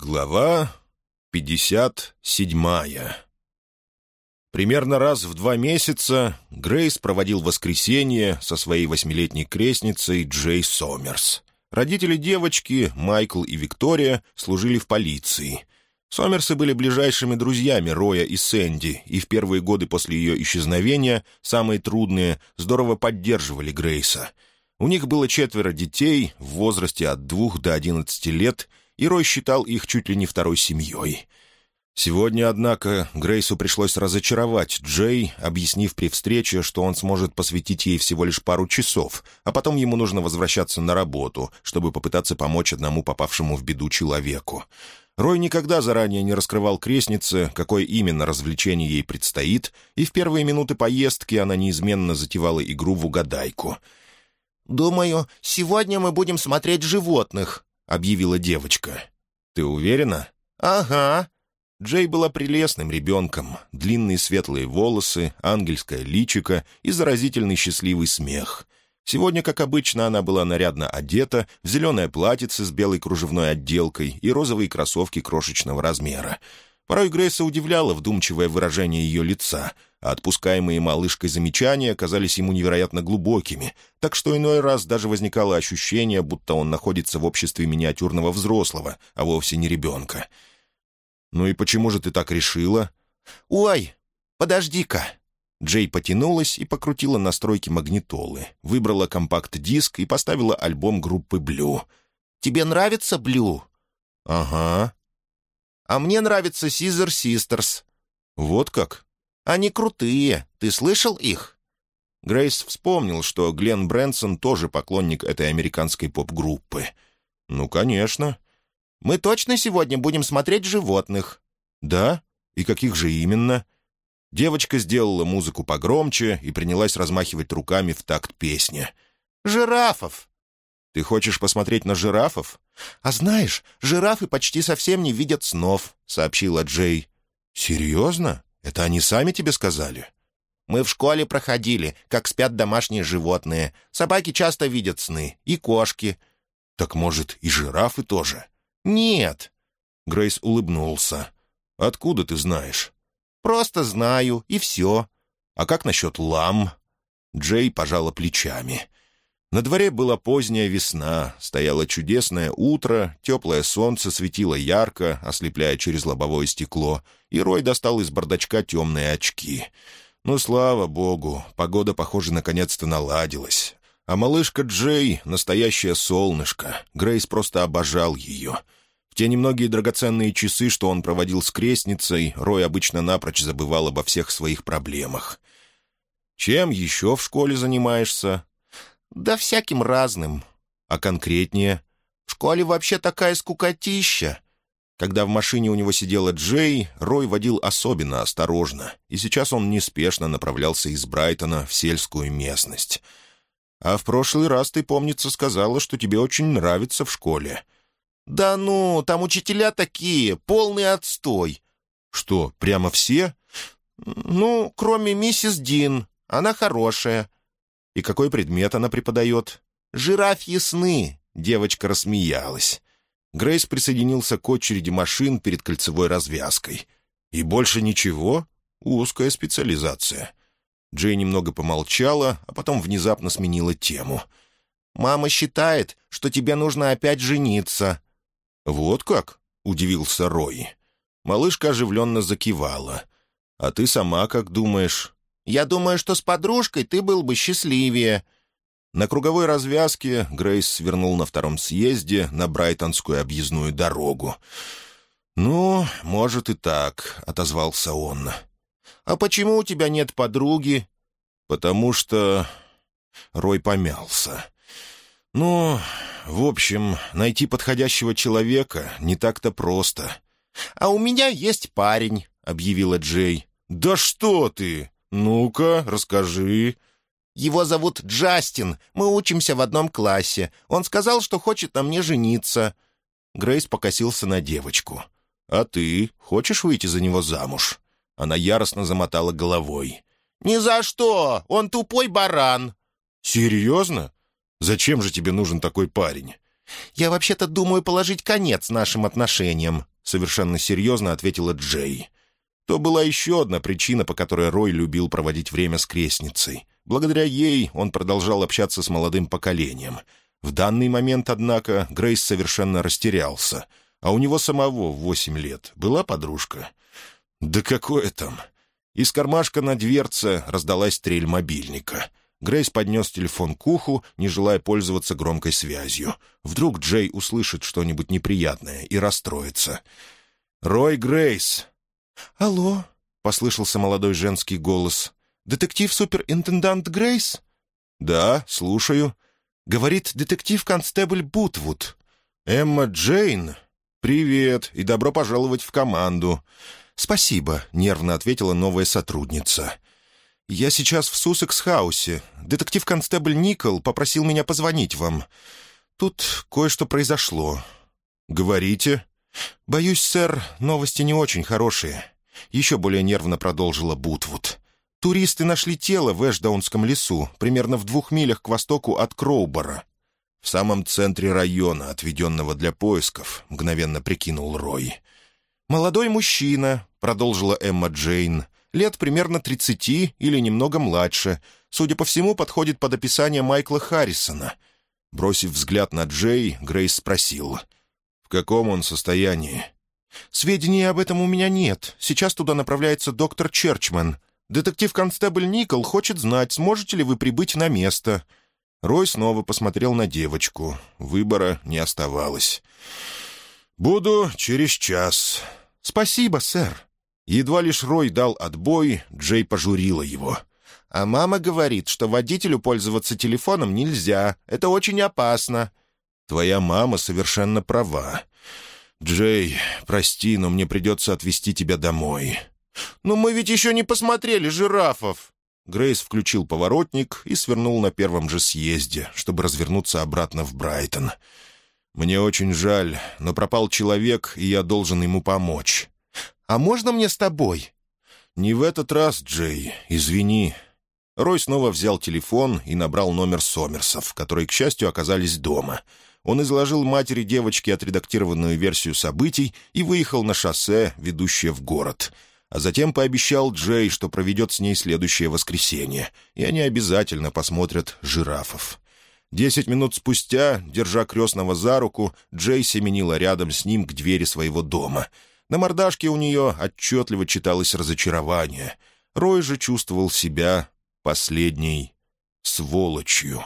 Глава 57 Примерно раз в два месяца Грейс проводил воскресенье со своей восьмилетней крестницей Джей Сомерс. Родители девочки, Майкл и Виктория, служили в полиции. Сомерсы были ближайшими друзьями Роя и Сэнди, и в первые годы после ее исчезновения, самые трудные, здорово поддерживали Грейса. У них было четверо детей в возрасте от двух до одиннадцати лет — и Рой считал их чуть ли не второй семьей. Сегодня, однако, Грейсу пришлось разочаровать Джей, объяснив при встрече, что он сможет посвятить ей всего лишь пару часов, а потом ему нужно возвращаться на работу, чтобы попытаться помочь одному попавшему в беду человеку. Рой никогда заранее не раскрывал крестнице, какое именно развлечение ей предстоит, и в первые минуты поездки она неизменно затевала игру в угадайку. «Думаю, сегодня мы будем смотреть животных», объявила девочка. «Ты уверена?» «Ага». Джей была прелестным ребенком. Длинные светлые волосы, ангельское личико и заразительный счастливый смех. Сегодня, как обычно, она была нарядно одета, в зеленое платьице с белой кружевной отделкой и розовые кроссовки крошечного размера. Порой Грейса удивляло вдумчивое выражение ее лица, а отпускаемые малышкой замечания казались ему невероятно глубокими, так что иной раз даже возникало ощущение, будто он находится в обществе миниатюрного взрослого, а вовсе не ребенка. «Ну и почему же ты так решила?» «Ой, подожди-ка!» Джей потянулась и покрутила настройки магнитолы, выбрала компакт-диск и поставила альбом группы «Blue». «Тебе нравится «Blue»?» «Ага», а мне нравится Scissor Sisters». «Вот как?» «Они крутые. Ты слышал их?» Грейс вспомнил, что Глен Брэнсон тоже поклонник этой американской поп-группы. «Ну, конечно». «Мы точно сегодня будем смотреть животных?» «Да? И каких же именно?» Девочка сделала музыку погромче и принялась размахивать руками в такт песни. «Жирафов!» «Ты хочешь посмотреть на жирафов?» «А знаешь, жирафы почти совсем не видят снов», — сообщила Джей. «Серьезно? Это они сами тебе сказали?» «Мы в школе проходили, как спят домашние животные. Собаки часто видят сны, и кошки». «Так, может, и жирафы тоже?» «Нет». Грейс улыбнулся. «Откуда ты знаешь?» «Просто знаю, и все». «А как насчет лам?» Джей пожала плечами. На дворе была поздняя весна, стояло чудесное утро, теплое солнце светило ярко, ослепляя через лобовое стекло, и Рой достал из бардачка темные очки. Ну, слава богу, погода, похоже, наконец-то наладилась. А малышка Джей — настоящее солнышко. Грейс просто обожал ее. В те немногие драгоценные часы, что он проводил с крестницей, Рой обычно напрочь забывал обо всех своих проблемах. «Чем еще в школе занимаешься?» «Да всяким разным». «А конкретнее?» «В школе вообще такая скукотища». Когда в машине у него сидела Джей, Рой водил особенно осторожно, и сейчас он неспешно направлялся из Брайтона в сельскую местность. «А в прошлый раз ты, помнится, сказала, что тебе очень нравится в школе». «Да ну, там учителя такие, полный отстой». «Что, прямо все?» «Ну, кроме миссис Дин. Она хорошая. И какой предмет она преподает? «Жирафьи сны», — девочка рассмеялась. Грейс присоединился к очереди машин перед кольцевой развязкой. «И больше ничего? Узкая специализация». Джей немного помолчала, а потом внезапно сменила тему. «Мама считает, что тебе нужно опять жениться». «Вот как?» — удивился Рой. Малышка оживленно закивала. «А ты сама как думаешь?» Я думаю, что с подружкой ты был бы счастливее». На круговой развязке Грейс свернул на втором съезде на Брайтонскую объездную дорогу. «Ну, может и так», — отозвался он. «А почему у тебя нет подруги?» «Потому что...» Рой помялся. «Ну, в общем, найти подходящего человека не так-то просто». «А у меня есть парень», — объявила Джей. «Да что ты!» «Ну-ка, расскажи». «Его зовут Джастин. Мы учимся в одном классе. Он сказал, что хочет на мне жениться». Грейс покосился на девочку. «А ты хочешь выйти за него замуж?» Она яростно замотала головой. «Ни за что! Он тупой баран!» «Серьезно? Зачем же тебе нужен такой парень?» «Я вообще-то думаю положить конец нашим отношениям», — совершенно серьезно ответила Джей. То была еще одна причина, по которой Рой любил проводить время с крестницей. Благодаря ей он продолжал общаться с молодым поколением. В данный момент, однако, Грейс совершенно растерялся. А у него самого в восемь лет была подружка. «Да какое там?» Из кармашка на дверце раздалась трель мобильника. Грейс поднес телефон к уху, не желая пользоваться громкой связью. Вдруг Джей услышит что-нибудь неприятное и расстроится. «Рой Грейс!» «Алло!» — послышался молодой женский голос. «Детектив-суперинтендант Грейс?» «Да, слушаю». Говорит детектив-констебль Бутвуд. «Эмма Джейн? Привет и добро пожаловать в команду». «Спасибо», — нервно ответила новая сотрудница. «Я сейчас в Суссекс-хаусе. Детектив-констебль Никол попросил меня позвонить вам. Тут кое-что произошло». «Говорите». «Боюсь, сэр, новости не очень хорошие». Еще более нервно продолжила Бутвуд. «Туристы нашли тело в Эшдаунском лесу, примерно в двух милях к востоку от Кроубора». «В самом центре района, отведенного для поисков», — мгновенно прикинул Рой. «Молодой мужчина», — продолжила Эмма Джейн, — «лет примерно тридцати или немного младше. Судя по всему, подходит под описание Майкла Харрисона». Бросив взгляд на Джей, Грейс спросил, «В каком он состоянии?» «Сведений об этом у меня нет. Сейчас туда направляется доктор Черчман. Детектив-констебль Никол хочет знать, сможете ли вы прибыть на место». Рой снова посмотрел на девочку. Выбора не оставалось. «Буду через час». «Спасибо, сэр». Едва лишь Рой дал отбой, Джей пожурила его. «А мама говорит, что водителю пользоваться телефоном нельзя. Это очень опасно». «Твоя мама совершенно права. «Джей, прости, но мне придется отвезти тебя домой». «Но мы ведь еще не посмотрели жирафов!» Грейс включил поворотник и свернул на первом же съезде, чтобы развернуться обратно в Брайтон. «Мне очень жаль, но пропал человек, и я должен ему помочь». «А можно мне с тобой?» «Не в этот раз, Джей, извини». Рой снова взял телефон и набрал номер Сомерсов, которые, к счастью, оказались дома — он изложил матери девочки отредактированную версию событий и выехал на шоссе, ведущее в город. А затем пообещал Джей, что проведет с ней следующее воскресенье, и они обязательно посмотрят «Жирафов». Десять минут спустя, держа крестного за руку, Джей семенила рядом с ним к двери своего дома. На мордашке у нее отчетливо читалось разочарование. Рой же чувствовал себя последней сволочью.